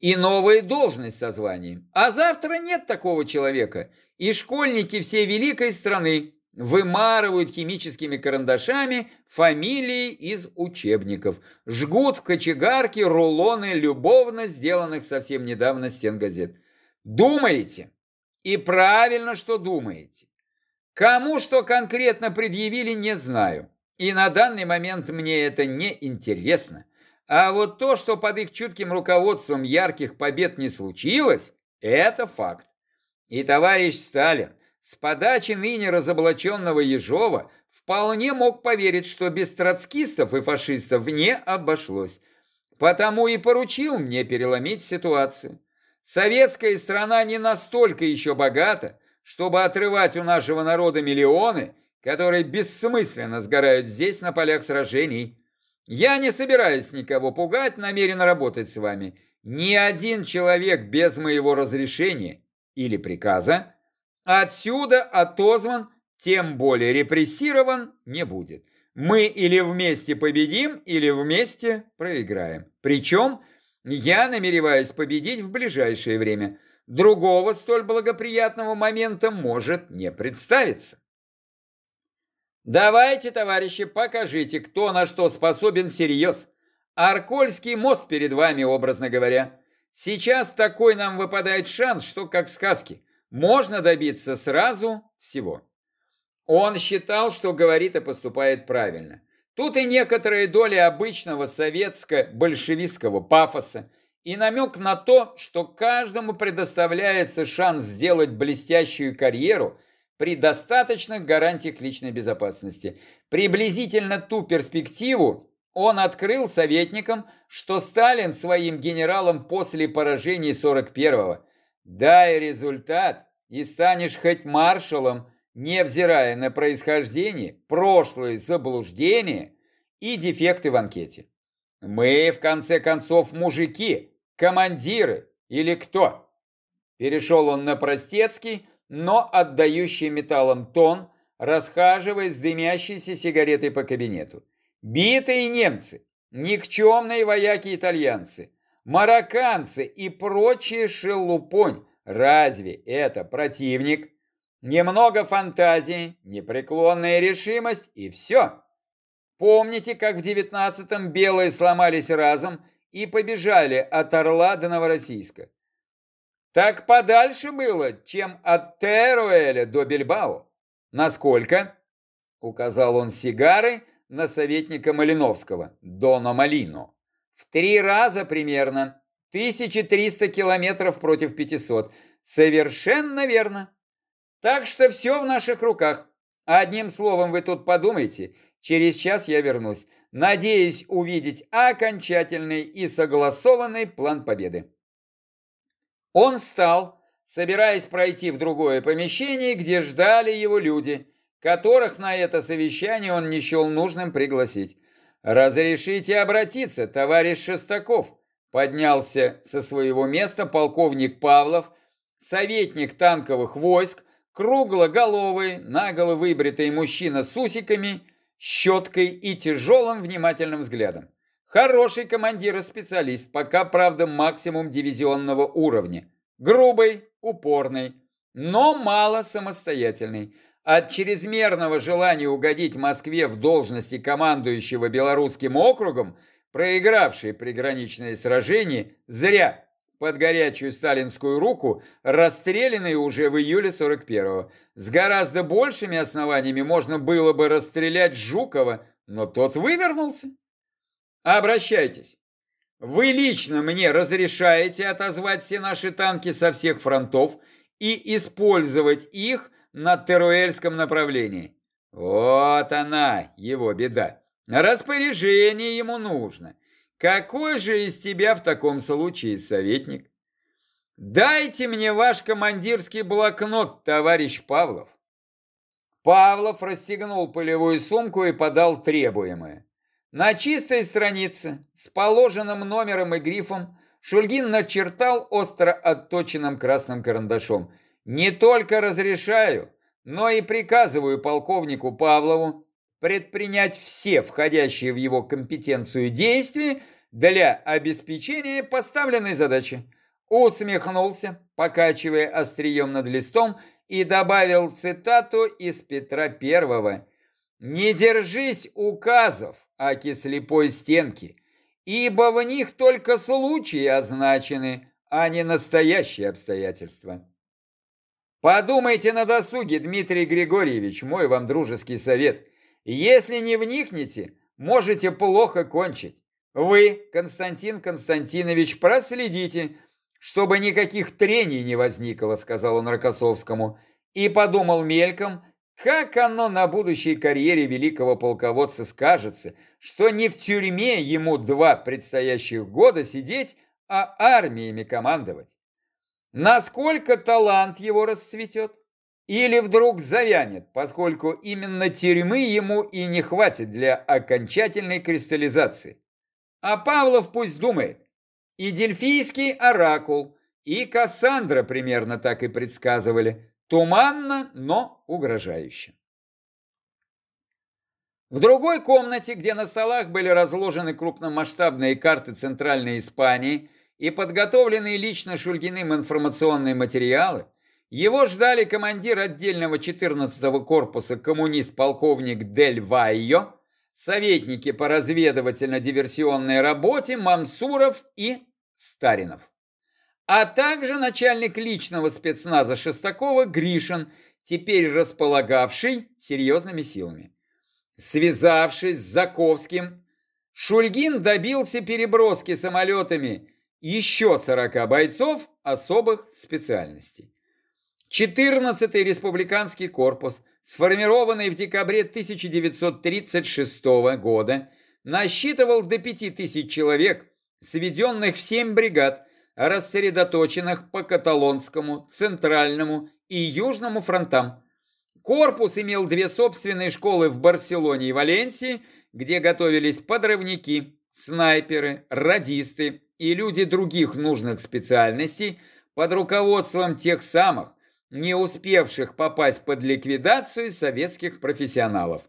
и новая должность со званием. А завтра нет такого человека. И школьники всей великой страны вымарывают химическими карандашами фамилии из учебников, жгут в кочегарке рулоны любовно сделанных совсем недавно стен газет. Думаете? И правильно, что думаете. Кому что конкретно предъявили, не знаю. И на данный момент мне это не интересно. А вот то, что под их чутким руководством ярких побед не случилось, это факт. И товарищ Сталин с подачи ныне разоблаченного Ежова вполне мог поверить, что без троцкистов и фашистов не обошлось. Потому и поручил мне переломить ситуацию. Советская страна не настолько еще богата, чтобы отрывать у нашего народа миллионы, которые бессмысленно сгорают здесь на полях сражений. Я не собираюсь никого пугать, намерен работать с вами. Ни один человек без моего разрешения или приказа отсюда отозван, тем более репрессирован не будет. Мы или вместе победим, или вместе проиграем. Причем я намереваюсь победить в ближайшее время. Другого столь благоприятного момента может не представиться. Давайте, товарищи, покажите, кто на что способен всерьез. Аркольский мост перед вами, образно говоря. Сейчас такой нам выпадает шанс, что как в сказке. Можно добиться сразу всего. Он считал, что говорит и поступает правильно. Тут и некоторые доли обычного советско-большевистского пафоса, и намек на то, что каждому предоставляется шанс сделать блестящую карьеру – при достаточных гарантиях личной безопасности. Приблизительно ту перспективу он открыл советникам, что Сталин своим генералом после поражения 41-го. Дай результат, и станешь хоть маршалом, невзирая на происхождение, прошлые заблуждения и дефекты в анкете. Мы, в конце концов, мужики, командиры или кто? Перешел он на простецкий, но отдающий металлом тон, расхаживая с дымящейся сигаретой по кабинету. Битые немцы, никчемные вояки-итальянцы, марокканцы и прочие шелупонь. Разве это противник? Немного фантазии, непреклонная решимость и все. Помните, как в девятнадцатом белые сломались разом и побежали от Орла до Новороссийска? Так подальше было, чем от Теруэля до Бильбао. Насколько? Указал он сигары на советника Малиновского, Дона Малино. В три раза примерно. 1300 километров против 500. Совершенно верно. Так что все в наших руках. Одним словом, вы тут подумайте. Через час я вернусь. Надеюсь увидеть окончательный и согласованный план победы. Он встал, собираясь пройти в другое помещение, где ждали его люди, которых на это совещание он не счел нужным пригласить. «Разрешите обратиться, товарищ Шестаков», поднялся со своего места полковник Павлов, советник танковых войск, круглоголовый, наголо выбритый мужчина с усиками, щеткой и тяжелым внимательным взглядом. Хороший командир и специалист, пока, правда, максимум дивизионного уровня. Грубый, упорный, но мало самостоятельный. От чрезмерного желания угодить Москве в должности командующего Белорусским округом, проигравший приграничные сражения, зря под горячую сталинскую руку, расстрелянный уже в июле 41-го. С гораздо большими основаниями можно было бы расстрелять Жукова, но тот вывернулся. Обращайтесь. Вы лично мне разрешаете отозвать все наши танки со всех фронтов и использовать их на Теруэльском направлении. Вот она, его беда. Распоряжение ему нужно. Какой же из тебя в таком случае советник? Дайте мне ваш командирский блокнот, товарищ Павлов. Павлов расстегнул полевую сумку и подал требуемое. На чистой странице с положенным номером и грифом Шульгин начертал остро отточенным красным карандашом. «Не только разрешаю, но и приказываю полковнику Павлову предпринять все входящие в его компетенцию действия для обеспечения поставленной задачи». Усмехнулся, покачивая острием над листом, и добавил цитату из Петра Первого – не держись указов, аки слепой стенки, ибо в них только случаи означены, а не настоящие обстоятельства. Подумайте на досуге, Дмитрий Григорьевич, мой вам дружеский совет. Если не вникнете, можете плохо кончить. Вы, Константин Константинович, проследите, чтобы никаких трений не возникло, сказал он Рокоссовскому, и подумал мельком, как оно на будущей карьере великого полководца скажется, что не в тюрьме ему два предстоящих года сидеть, а армиями командовать. Насколько талант его расцветет? Или вдруг завянет, поскольку именно тюрьмы ему и не хватит для окончательной кристаллизации. А Павлов пусть думает. И Дельфийский оракул, и Кассандра примерно так и предсказывали. Туманно, но угрожающе. В другой комнате, где на столах были разложены крупномасштабные карты Центральной Испании и подготовленные лично Шульгиным информационные материалы, его ждали командир отдельного 14-го корпуса коммунист-полковник Дель Вайо, советники по разведывательно-диверсионной работе Мамсуров и Старинов, а также начальник личного спецназа Шестакова Гришин, теперь располагавший серьезными силами. Связавшись с Заковским, Шульгин добился переброски самолетами еще 40 бойцов особых специальностей. 14-й республиканский корпус, сформированный в декабре 1936 года, насчитывал до 5000 человек, сведенных в 7 бригад, рассредоточенных по Каталонскому, Центральному и Южному фронтам. Корпус имел две собственные школы в Барселоне и Валенсии, где готовились подрывники, снайперы, радисты и люди других нужных специальностей под руководством тех самых, не успевших попасть под ликвидацию советских профессионалов.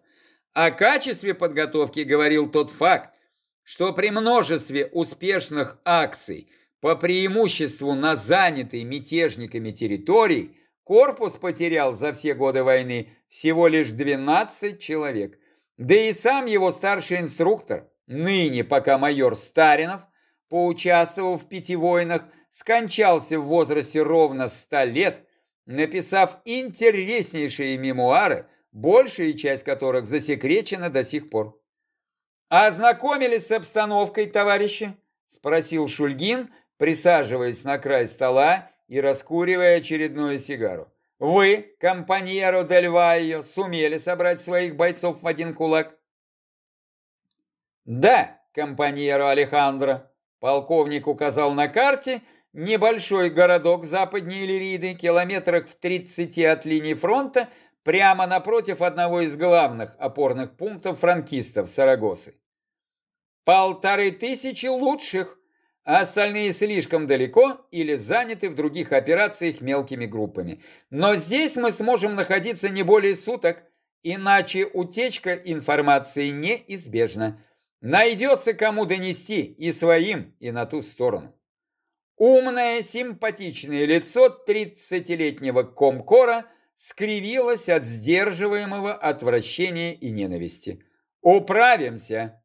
О качестве подготовки говорил тот факт, что при множестве успешных акций по преимуществу на занятой мятежниками территории корпус потерял за все годы войны всего лишь 12 человек. Да и сам его старший инструктор, ныне пока майор Старинов, поучаствовав в пяти войнах, скончался в возрасте ровно 100 лет – написав интереснейшие мемуары, большая часть которых засекречена до сих пор. «Ознакомились с обстановкой, товарищи?» – спросил Шульгин, присаживаясь на край стола и раскуривая очередную сигару. «Вы, компаньеро Дель Вайо, сумели собрать своих бойцов в один кулак?» «Да, компаньеро Алехандро», – полковник указал на карте – Небольшой городок западнее Лириды, километрах в 30 от линии фронта, прямо напротив одного из главных опорных пунктов франкистов Сарагосы. Полторы тысячи лучших, а остальные слишком далеко или заняты в других операциях мелкими группами. Но здесь мы сможем находиться не более суток, иначе утечка информации неизбежна. Найдется кому донести и своим, и на ту сторону. Умное, симпатичное лицо тридцатилетнего комкора скривилось от сдерживаемого отвращения и ненависти. «Управимся!»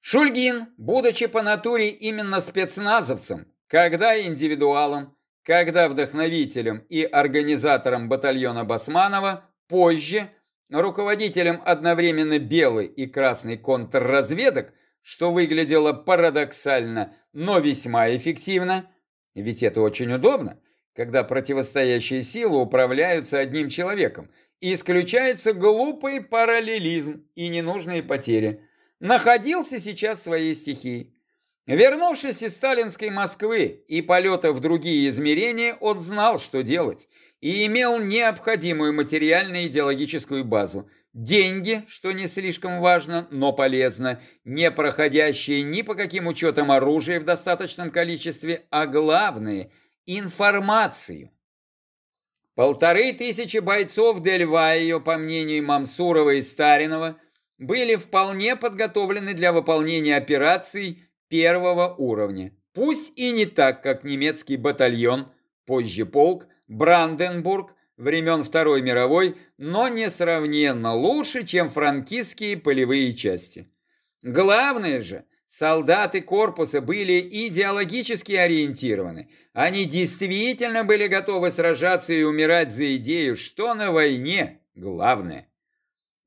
Шульгин, будучи по натуре именно спецназовцем, когда индивидуалом, когда вдохновителем и организатором батальона Басманова, позже руководителем одновременно белой и красной контрразведок, что выглядело парадоксально, но весьма эффективно. Ведь это очень удобно, когда противостоящие силы управляются одним человеком, и исключается глупый параллелизм и ненужные потери. Находился сейчас в своей стихии. Вернувшись из сталинской Москвы и полета в другие измерения, он знал, что делать, и имел необходимую материально-идеологическую базу – Деньги, что не слишком важно, но полезно, не проходящие ни по каким учетам оружия в достаточном количестве, а главное – информацию. Полторы тысячи бойцов Дельвайо, по мнению Мамсурова и Старинова, были вполне подготовлены для выполнения операций первого уровня. Пусть и не так, как немецкий батальон, позже полк, Бранденбург, времен Второй мировой, но несравненно лучше, чем франкистские полевые части. Главное же, солдаты корпуса были идеологически ориентированы. Они действительно были готовы сражаться и умирать за идею, что на войне главное.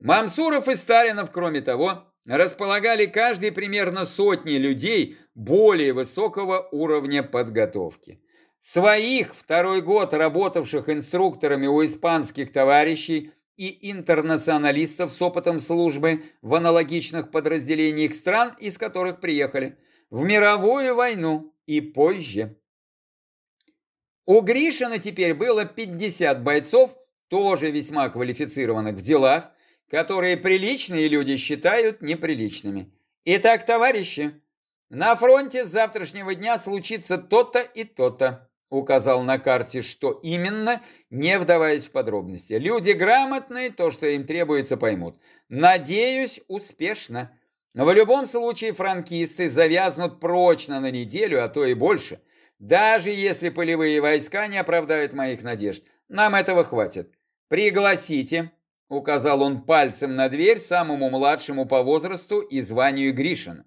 Мамсуров и Сталинов, кроме того, располагали каждый примерно сотни людей более высокого уровня подготовки. Своих второй год работавших инструкторами у испанских товарищей и интернационалистов с опытом службы в аналогичных подразделениях стран, из которых приехали, в мировую войну и позже. У Гришина теперь было 50 бойцов, тоже весьма квалифицированных в делах, которые приличные люди считают неприличными. Итак, товарищи, на фронте с завтрашнего дня случится то-то и то-то указал на карте, что именно, не вдаваясь в подробности. Люди грамотные, то, что им требуется, поймут. Надеюсь, успешно. Но в любом случае франкисты завязнут прочно на неделю, а то и больше. Даже если полевые войска не оправдают моих надежд. Нам этого хватит. Пригласите, указал он пальцем на дверь самому младшему по возрасту и званию Гришина.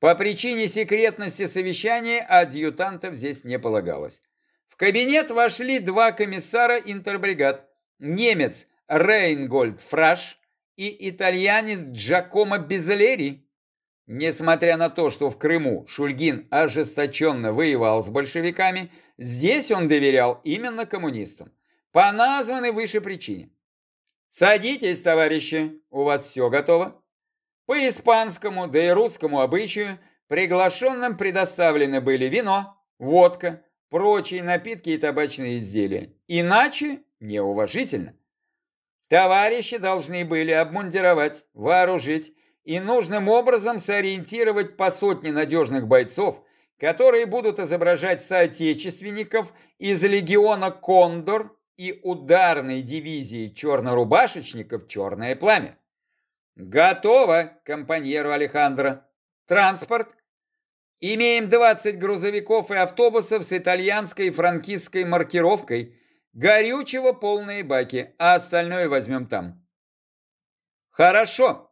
По причине секретности совещания адъютантов здесь не полагалось. В кабинет вошли два комиссара интербригад. Немец Рейнгольд Фраш и итальянец Джакомо Безлери. Несмотря на то, что в Крыму Шульгин ожесточенно воевал с большевиками, здесь он доверял именно коммунистам. По названной выше причине. «Садитесь, товарищи, у вас все готово?» По испанскому, да и русскому обычаю приглашенным предоставлены были вино, водка, прочие напитки и табачные изделия. Иначе неуважительно. Товарищи должны были обмундировать, вооружить и нужным образом сориентировать по сотне надежных бойцов, которые будут изображать соотечественников из легиона «Кондор» и ударной дивизии чернорубашечников «Черное пламя». Готово, компаньеру Алехандро. Транспорт. Имеем 20 грузовиков и автобусов с итальянской и франкистской маркировкой. Горючего полные баки, а остальное возьмем там. Хорошо.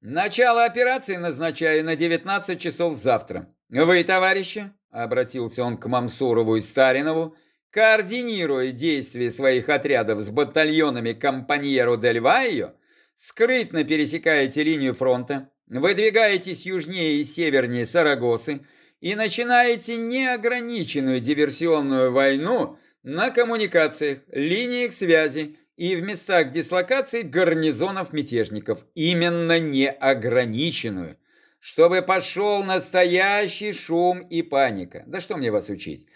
Начало операции назначаю на 19 часов завтра. Вы, товарищи, обратился он к Мамсурову и Старинову, координируя действия своих отрядов с батальонами Компаньеро дель Вайо, скрытно пересекаете линию фронта, выдвигаетесь южнее и севернее Сарагосы и начинаете неограниченную диверсионную войну на коммуникациях, линиях связи и в местах дислокации гарнизонов мятежников. Именно неограниченную. Чтобы пошел настоящий шум и паника. Да что мне вас учить?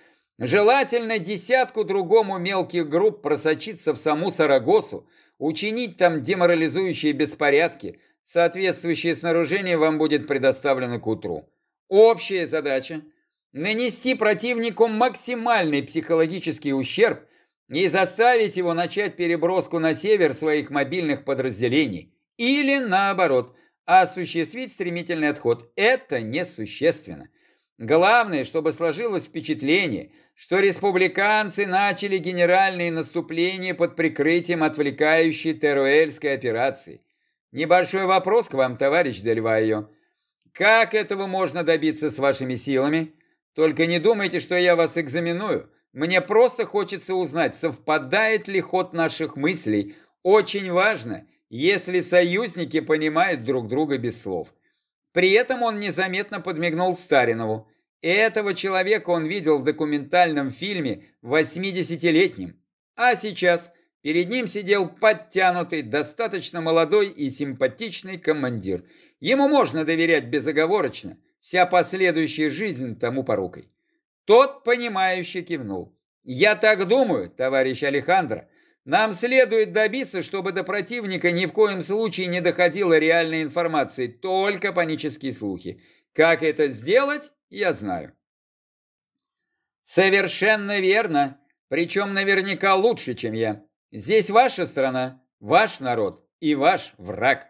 Желательно десятку другому мелких групп просочиться в саму Сарагосу, Учинить там деморализующие беспорядки, соответствующее снаружение вам будет предоставлено к утру. Общая задача – нанести противнику максимальный психологический ущерб и заставить его начать переброску на север своих мобильных подразделений. Или наоборот, осуществить стремительный отход. Это несущественно. Главное, чтобы сложилось впечатление, что республиканцы начали генеральные наступления под прикрытием отвлекающей Теруэльской операции. Небольшой вопрос к вам, товарищ Дельвайо. Как этого можно добиться с вашими силами? Только не думайте, что я вас экзаменую. Мне просто хочется узнать, совпадает ли ход наших мыслей. Очень важно, если союзники понимают друг друга без слов. При этом он незаметно подмигнул Старинову. Этого человека он видел в документальном фильме 80-летним. А сейчас перед ним сидел подтянутый, достаточно молодой и симпатичный командир. Ему можно доверять безоговорочно, вся последующая жизнь тому порукой. Тот, понимающе кивнул. «Я так думаю, товарищ Алехандро. Нам следует добиться, чтобы до противника ни в коем случае не доходила реальной информации, только панические слухи. Как это сделать, я знаю. Совершенно верно, причем наверняка лучше, чем я. Здесь ваша страна, ваш народ и ваш враг.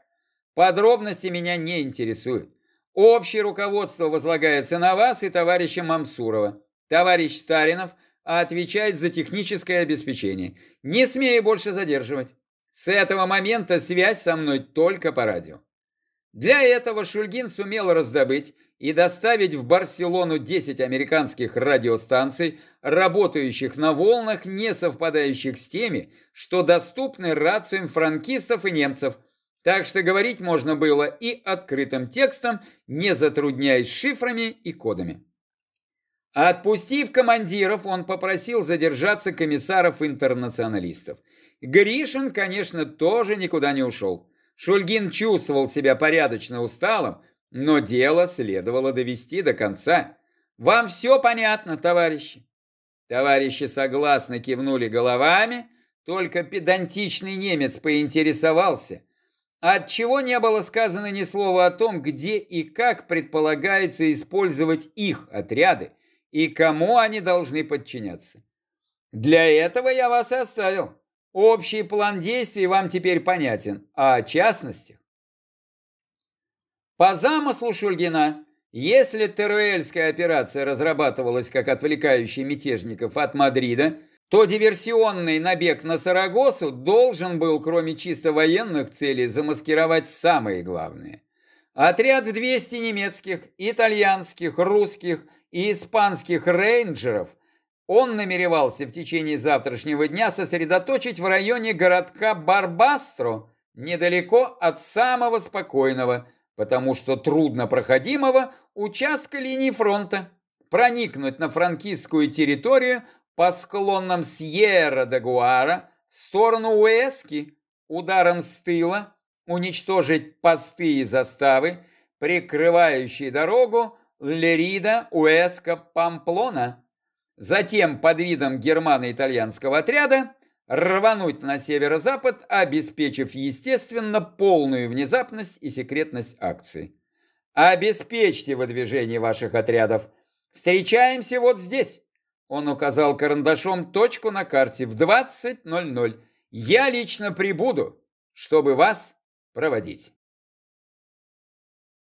Подробности меня не интересуют. Общее руководство возлагается на вас и товарища Мамсурова. Товарищ Старинов отвечает за техническое обеспечение. Не смею больше задерживать. С этого момента связь со мной только по радио. Для этого Шульгин сумел раздобыть и доставить в Барселону 10 американских радиостанций, работающих на волнах, не совпадающих с теми, что доступны рациям франкистов и немцев, Так что говорить можно было и открытым текстом, не затрудняясь шифрами и кодами. Отпустив командиров, он попросил задержаться комиссаров-интернационалистов. Гришин, конечно, тоже никуда не ушел. Шульгин чувствовал себя порядочно усталым, но дело следовало довести до конца. «Вам все понятно, товарищи?» Товарищи согласно кивнули головами, только педантичный немец поинтересовался, отчего не было сказано ни слова о том, где и как предполагается использовать их отряды и кому они должны подчиняться. Для этого я вас и оставил. Общий план действий вам теперь понятен, а о частностях. По замыслу Шульгина, если Теруэльская операция разрабатывалась как отвлекающий мятежников от Мадрида, то диверсионный набег на Сарагосу должен был, кроме чисто военных целей, замаскировать самые главные. Отряд 200 немецких, итальянских, русских и испанских рейнджеров он намеревался в течение завтрашнего дня сосредоточить в районе городка Барбастро, недалеко от самого спокойного, потому что труднопроходимого участка линии фронта, проникнуть на франкистскую территорию по склонам Сьерра-де-Гуара в сторону Уэски, ударом с тыла, уничтожить посты и заставы, прикрывающие дорогу Лерида, Уэска, Памплона. Затем под видом германо-итальянского отряда рвануть на северо-запад, обеспечив, естественно, полную внезапность и секретность акции. Обеспечьте выдвижение ваших отрядов. Встречаемся вот здесь. Он указал карандашом точку на карте в 20.00. Я лично прибуду, чтобы вас проводить.